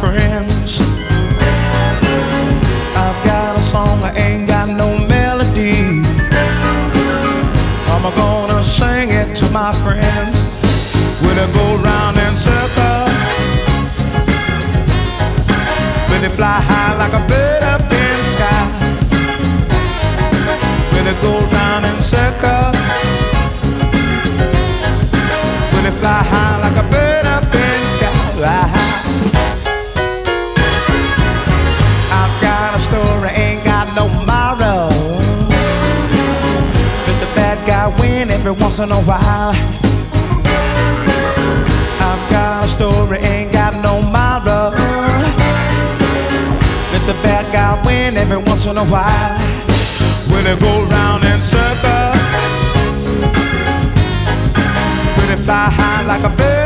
friends. I've got a song, I ain't got no melody. I'm gonna sing it to my friends. When I go round in circles, when they fly high like a bird up in the sky, when it go round in circles. No moral. Let the bad guy win every once in a while. I've got a story, ain't got no moral. Let the bad guy win every once in a while. When it go round in circles. When it fly high like a bird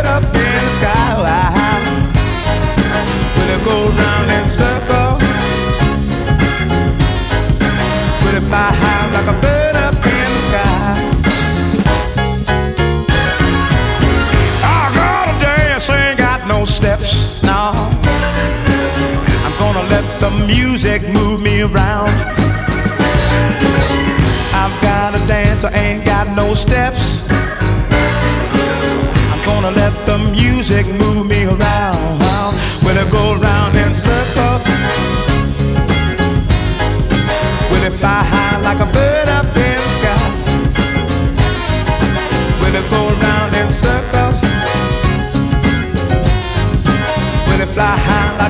steps, no. I'm gonna let the music move me around. I've gotta dance, I ain't got no steps. I'm gonna let the music move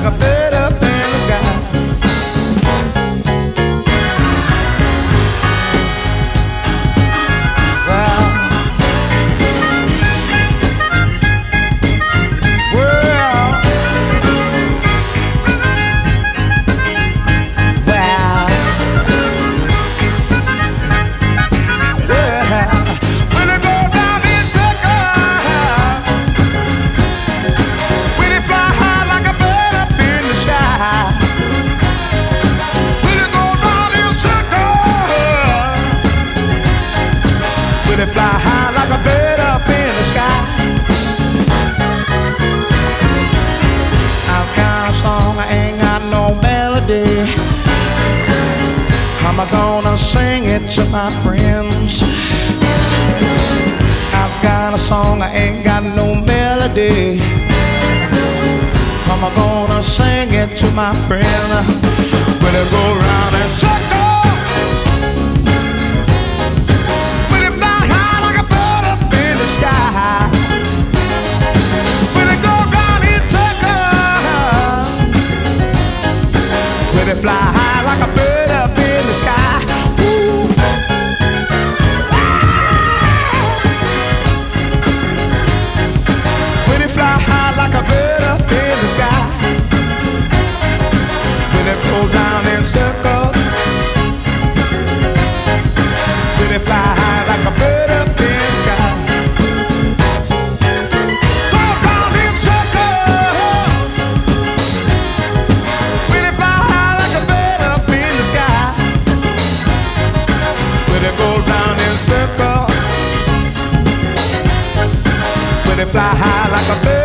like my friends? I've got a song, I ain't got no melody. How am I gonna sing it to my friend? When it goes around and suckle when it fly high like a bird up in the sky. When it go round and circle, fly high like a bird up in the sky. Fly high like a bird